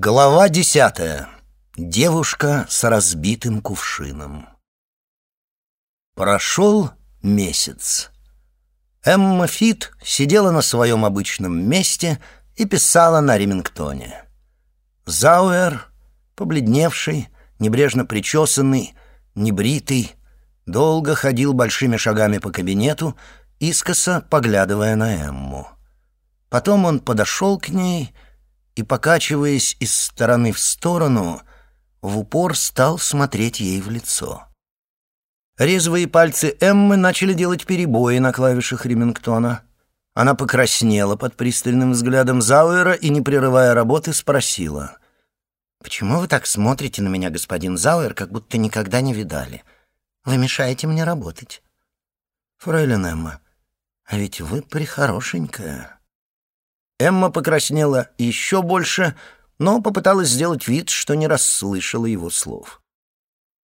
Глава десятая. Девушка с разбитым кувшином. Прошел месяц. Эмма Фит сидела на своем обычном месте и писала на ремингтоне. Зауэр, побледневший, небрежно причесанный, небритый, долго ходил большими шагами по кабинету, искоса поглядывая на Эмму. Потом он подошел к ней и, покачиваясь из стороны в сторону, в упор стал смотреть ей в лицо. Резвые пальцы Эммы начали делать перебои на клавишах Ремингтона. Она покраснела под пристальным взглядом Зауэра и, не прерывая работы, спросила. «Почему вы так смотрите на меня, господин Зауэр, как будто никогда не видали? Вы мешаете мне работать». «Фрейлин Эмма, а ведь вы прихорошенькая». Эмма покраснела еще больше, но попыталась сделать вид, что не расслышала его слов.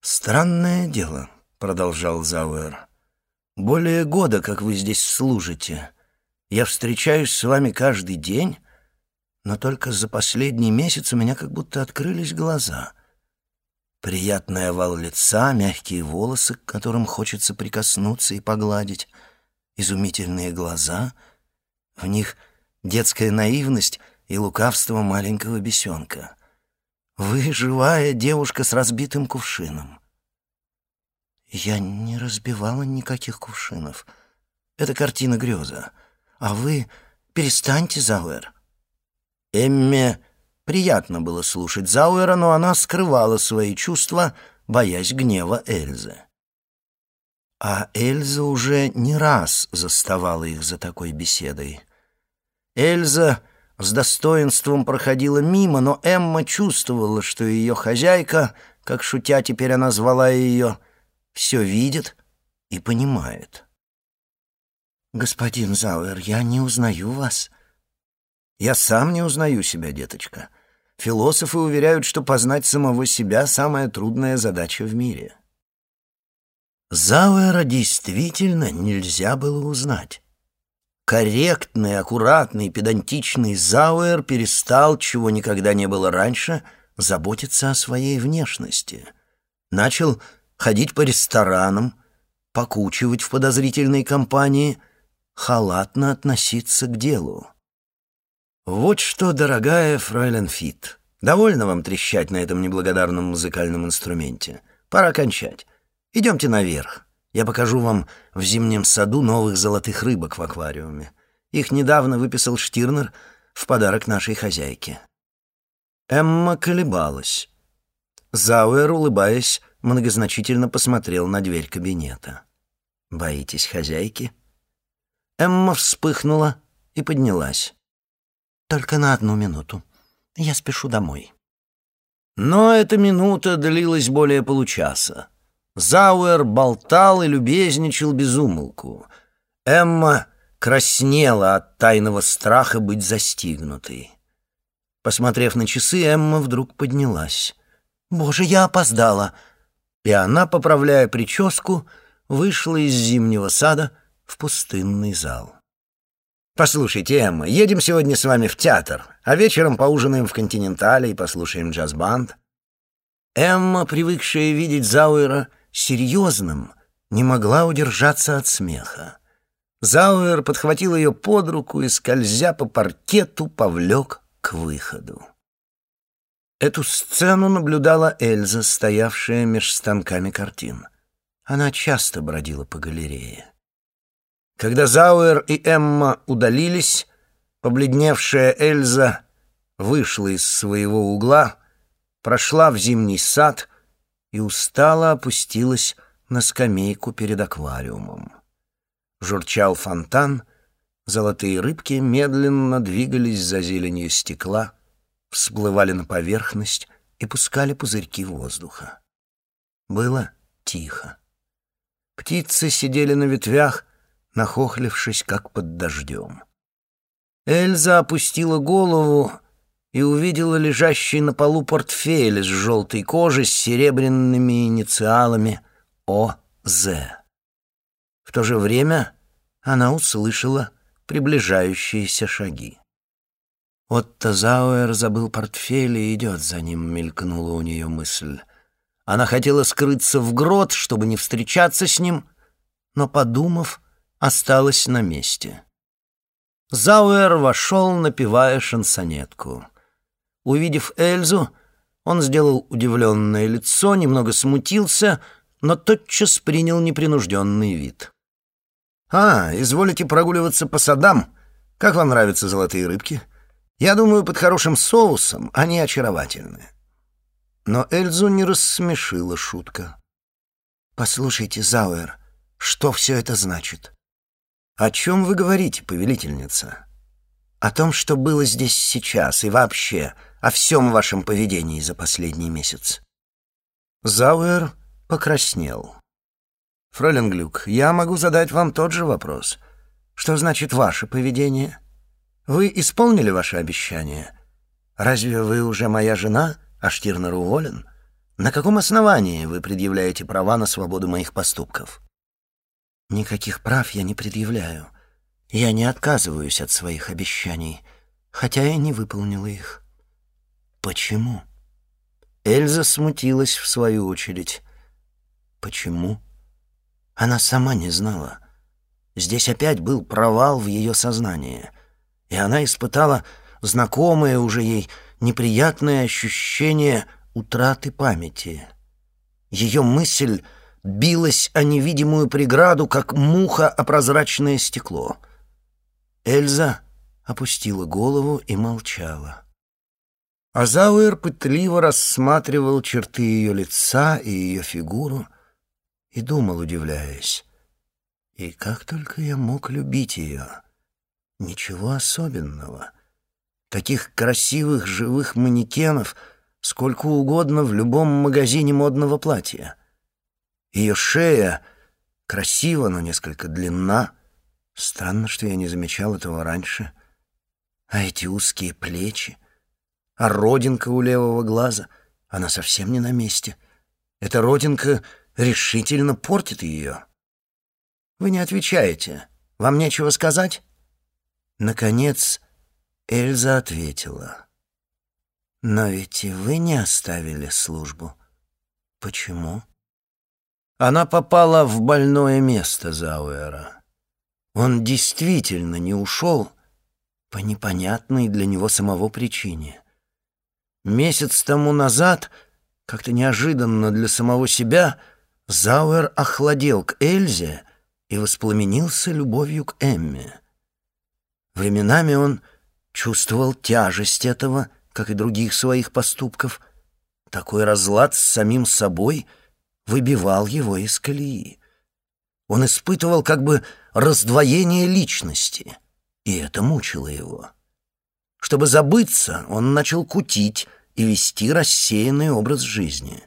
«Странное дело», — продолжал Зауэр. «Более года, как вы здесь служите. Я встречаюсь с вами каждый день, но только за последний месяц у меня как будто открылись глаза. Приятный овал лица, мягкие волосы, к которым хочется прикоснуться и погладить, изумительные глаза. В них детская наивность и лукавство маленького бесенка. Вы живая девушка с разбитым кувшином. Я не разбивала никаких кувшинов. Это картина греза. А вы перестаньте, Зауэр. Эмме приятно было слушать Зауэра, но она скрывала свои чувства, боясь гнева Эльзы. А Эльза уже не раз заставала их за такой беседой. Эльза с достоинством проходила мимо, но Эмма чувствовала, что ее хозяйка, как шутя теперь она звала ее, все видит и понимает. «Господин Зауэр, я не узнаю вас». «Я сам не узнаю себя, деточка. Философы уверяют, что познать самого себя — самая трудная задача в мире». Зауэра действительно нельзя было узнать. Корректный, аккуратный, педантичный Зауэр перестал, чего никогда не было раньше, заботиться о своей внешности. Начал ходить по ресторанам, покучивать в подозрительной компании, халатно относиться к делу. Вот что, дорогая фройлен Фит, довольно вам трещать на этом неблагодарном музыкальном инструменте. Пора кончать. Идемте наверх. Я покажу вам в зимнем саду новых золотых рыбок в аквариуме. Их недавно выписал Штирнер в подарок нашей хозяйке. Эмма колебалась. Зауэр, улыбаясь, многозначительно посмотрел на дверь кабинета. «Боитесь хозяйки?» Эмма вспыхнула и поднялась. «Только на одну минуту. Я спешу домой». Но эта минута длилась более получаса. Зауэр болтал и любезничал без умолку. Эмма краснела от тайного страха быть застигнутой. Посмотрев на часы, Эмма вдруг поднялась. «Боже, я опоздала!» И она, поправляя прическу, вышла из зимнего сада в пустынный зал. «Послушайте, Эмма, едем сегодня с вами в театр, а вечером поужинаем в «Континентале» и послушаем джаз-банд». Эмма, привыкшая видеть Зауэра серьезным, не могла удержаться от смеха. Зауэр подхватил ее под руку и, скользя по паркету, повлек к выходу. Эту сцену наблюдала Эльза, стоявшая меж станками картин. Она часто бродила по галерее. Когда Зауэр и Эмма удалились, побледневшая Эльза вышла из своего угла, прошла в зимний сад и устало опустилась на скамейку перед аквариумом. Журчал фонтан, золотые рыбки медленно двигались за зеленью стекла, всплывали на поверхность и пускали пузырьки воздуха. Было тихо. Птицы сидели на ветвях, нахохлившись, как под дождем. Эльза опустила голову и увидела лежащий на полу портфель из желтой кожи с серебряными инициалами ОЗ. В то же время она услышала приближающиеся шаги. Отто Зауэр забыл портфель и идет за ним, мелькнула у нее мысль. Она хотела скрыться в грот, чтобы не встречаться с ним, но, подумав, осталась на месте. Зауэр вошел, напевая шансонетку. Увидев Эльзу, он сделал удивленное лицо, немного смутился, но тотчас принял непринужденный вид. «А, изволите прогуливаться по садам? Как вам нравятся золотые рыбки? Я думаю, под хорошим соусом они очаровательны». Но Эльзу не рассмешила шутка. «Послушайте, Зауэр, что все это значит?» «О чем вы говорите, повелительница?» «О том, что было здесь сейчас и вообще, о всем вашем поведении за последний месяц». Зауэр покраснел. «Фролен Глюк, я могу задать вам тот же вопрос. Что значит ваше поведение? Вы исполнили ваше обещание? Разве вы уже моя жена, а Штирнер уволен? На каком основании вы предъявляете права на свободу моих поступков?» «Никаких прав я не предъявляю. Я не отказываюсь от своих обещаний, хотя я не выполнила их». «Почему?» Эльза смутилась в свою очередь. «Почему?» Она сама не знала. Здесь опять был провал в ее сознании, и она испытала знакомое уже ей неприятное ощущение утраты памяти. Ее мысль билась о невидимую преграду, как муха о прозрачное стекло. Эльза опустила голову и молчала. Азауэр пытливо рассматривал черты ее лица и ее фигуру и думал, удивляясь. И как только я мог любить ее? Ничего особенного. Таких красивых живых манекенов сколько угодно в любом магазине модного платья. Ее шея красива, но несколько длинна. Странно, что я не замечал этого раньше. А эти узкие плечи — а родинка у левого глаза, она совсем не на месте. Эта родинка решительно портит ее. Вы не отвечаете. Вам нечего сказать? Наконец, Эльза ответила. Но ведь и вы не оставили службу. Почему? Она попала в больное место Зауэра. Он действительно не ушел по непонятной для него самого причине — Месяц тому назад, как-то неожиданно для самого себя, Зауэр охладел к Эльзе и воспламенился любовью к Эмме. Временами он чувствовал тяжесть этого, как и других своих поступков. Такой разлад с самим собой выбивал его из колеи. Он испытывал как бы раздвоение личности, и это мучило его. Чтобы забыться, он начал кутить, и вести рассеянный образ жизни.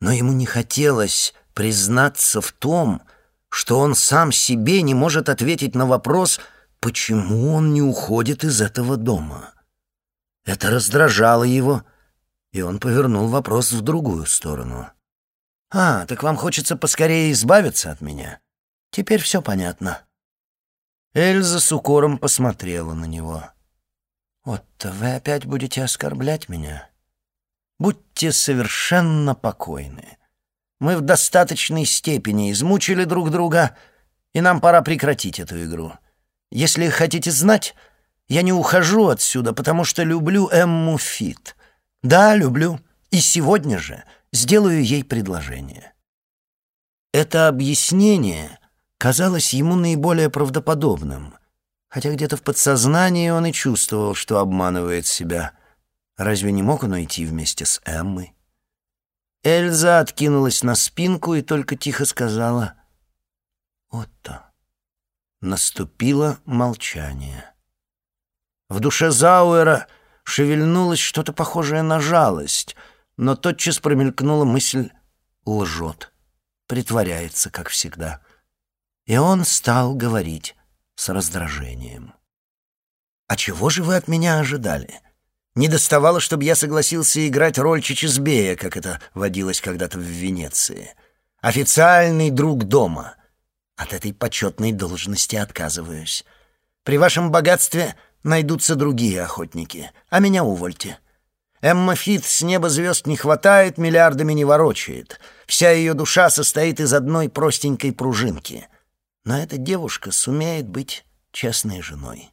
Но ему не хотелось признаться в том, что он сам себе не может ответить на вопрос, почему он не уходит из этого дома. Это раздражало его, и он повернул вопрос в другую сторону. «А, так вам хочется поскорее избавиться от меня? Теперь все понятно». Эльза с укором посмотрела на него. «Отто, вы опять будете оскорблять меня? Будьте совершенно покойны. Мы в достаточной степени измучили друг друга, и нам пора прекратить эту игру. Если хотите знать, я не ухожу отсюда, потому что люблю Эмму Фит. Да, люблю, и сегодня же сделаю ей предложение». Это объяснение казалось ему наиболее правдоподобным — хотя где-то в подсознании он и чувствовал, что обманывает себя. Разве не мог он уйти вместе с Эммой? Эльза откинулась на спинку и только тихо сказала «Отто». Наступило молчание. В душе Зауэра шевельнулось что-то похожее на жалость, но тотчас промелькнула мысль «лжет», притворяется, как всегда. И он стал говорить с раздражением. «А чего же вы от меня ожидали? Не доставало, чтобы я согласился играть роль Чичизбея, как это водилось когда-то в Венеции. Официальный друг дома. От этой почетной должности отказываюсь. При вашем богатстве найдутся другие охотники, а меня увольте. Эмма Фит с неба звезд не хватает, миллиардами не ворочает. Вся ее душа состоит из одной простенькой пружинки. Но эта девушка сумеет быть честной женой.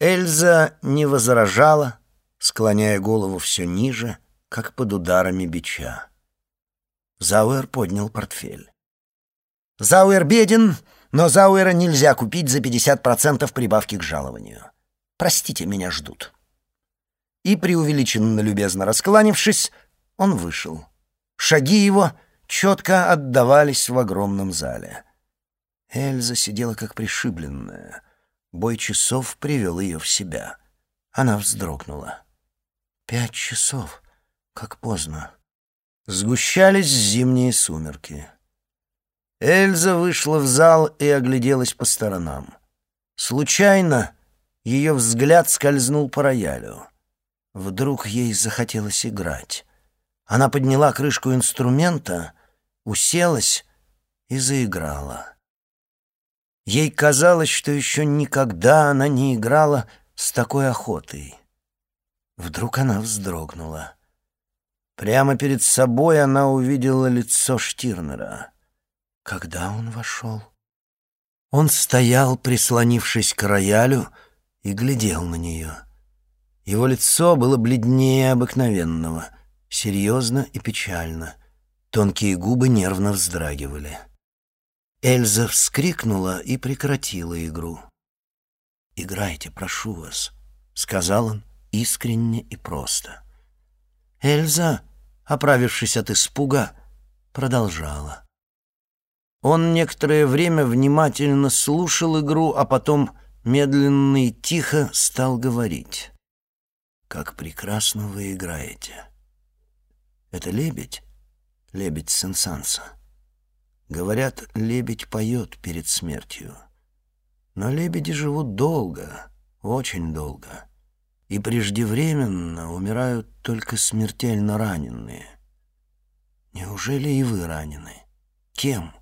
Эльза не возражала, склоняя голову все ниже, как под ударами бича. Зауэр поднял портфель. «Зауэр беден, но Зауэра нельзя купить за 50% прибавки к жалованию. Простите, меня ждут» и, преувеличенно любезно раскланившись, он вышел. Шаги его четко отдавались в огромном зале. Эльза сидела как пришибленная. Бой часов привел ее в себя. Она вздрогнула. «Пять часов. Как поздно». Сгущались зимние сумерки. Эльза вышла в зал и огляделась по сторонам. Случайно ее взгляд скользнул по роялю. Вдруг ей захотелось играть. Она подняла крышку инструмента, уселась и заиграла. Ей казалось, что еще никогда она не играла с такой охотой. Вдруг она вздрогнула. Прямо перед собой она увидела лицо Штирнера. Когда он вошел? Он стоял, прислонившись к роялю, и глядел на нее. Его лицо было бледнее обыкновенного, серьезно и печально. Тонкие губы нервно вздрагивали. Эльза вскрикнула и прекратила игру. «Играйте, прошу вас», — сказал он искренне и просто. Эльза, оправившись от испуга, продолжала. Он некоторое время внимательно слушал игру, а потом медленно и тихо стал говорить. Как прекрасно вы играете. Это лебедь? Лебедь Сенсанса. Говорят, лебедь поет перед смертью. Но лебеди живут долго, очень долго. И преждевременно умирают только смертельно раненые. Неужели и вы ранены? Кем?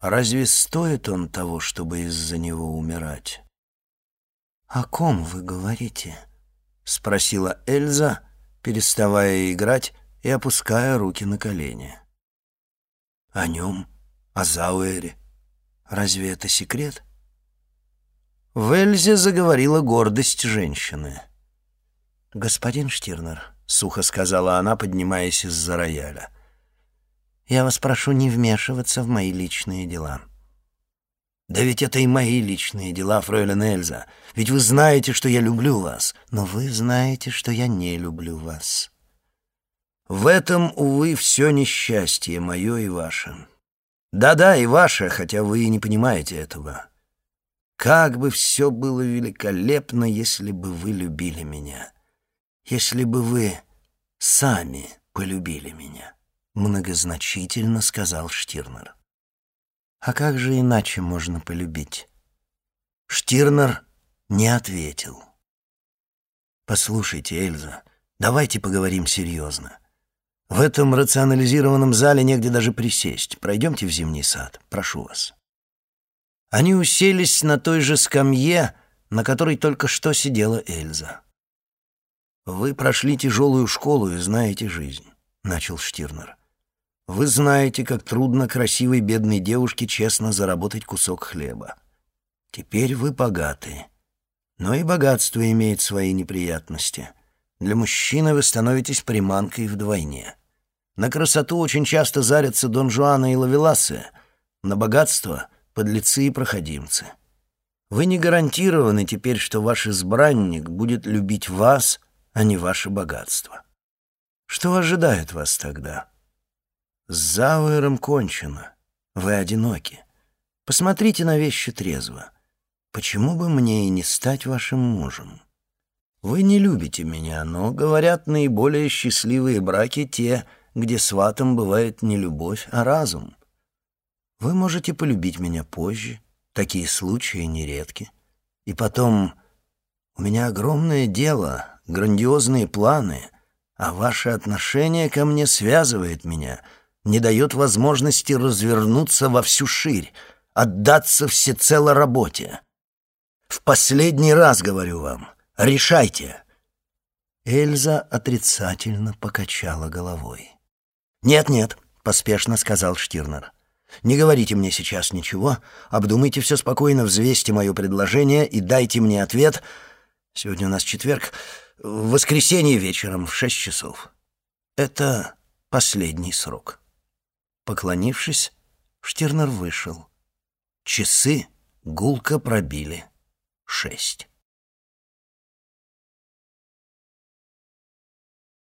Разве стоит он того, чтобы из-за него умирать? О ком вы говорите? —— спросила Эльза, переставая играть и опуская руки на колени. «О нем? О Зауэре? Разве это секрет?» В Эльзе заговорила гордость женщины. «Господин Штирнер», — сухо сказала она, поднимаясь из-за рояля, — «я вас прошу не вмешиваться в мои личные дела». «Да ведь это и мои личные дела, фройлен Эльза. Ведь вы знаете, что я люблю вас. Но вы знаете, что я не люблю вас». В этом, увы, все несчастье мое и ваше. Да-да, и ваше, хотя вы и не понимаете этого. Как бы все было великолепно, если бы вы любили меня. Если бы вы сами полюбили меня, многозначительно сказал Штирнер. А как же иначе можно полюбить? Штирнер не ответил. «Послушайте, Эльза, давайте поговорим серьезно. В этом рационализированном зале негде даже присесть. Пройдемте в зимний сад, прошу вас». Они уселись на той же скамье, на которой только что сидела Эльза. «Вы прошли тяжелую школу и знаете жизнь», — начал Штирнер. Вы знаете, как трудно красивой бедной девушке честно заработать кусок хлеба. Теперь вы богаты. Но и богатство имеет свои неприятности. Для мужчины вы становитесь приманкой вдвойне. На красоту очень часто зарятся Дон Жуана и Лавеласы, на богатство — подлецы и проходимцы. Вы не гарантированы теперь, что ваш избранник будет любить вас, а не ваше богатство. Что ожидает вас тогда?» С Зауэром кончено. Вы одиноки. Посмотрите на вещи трезво. Почему бы мне и не стать вашим мужем? Вы не любите меня, но, говорят, наиболее счастливые браки те, где сватом бывает не любовь, а разум. Вы можете полюбить меня позже, такие случаи нередки. И потом, у меня огромное дело, грандиозные планы, а ваше отношение ко мне связывает меня — не дает возможности развернуться во всю ширь, отдаться всецело работе. В последний раз говорю вам. Решайте!» Эльза отрицательно покачала головой. «Нет-нет», — поспешно сказал Штирнер. «Не говорите мне сейчас ничего, обдумайте все спокойно, взвесьте мое предложение и дайте мне ответ. Сегодня у нас четверг, в воскресенье вечером в шесть часов. Это последний срок». Поклонившись, Штирнер вышел. Часы гулко пробили шесть.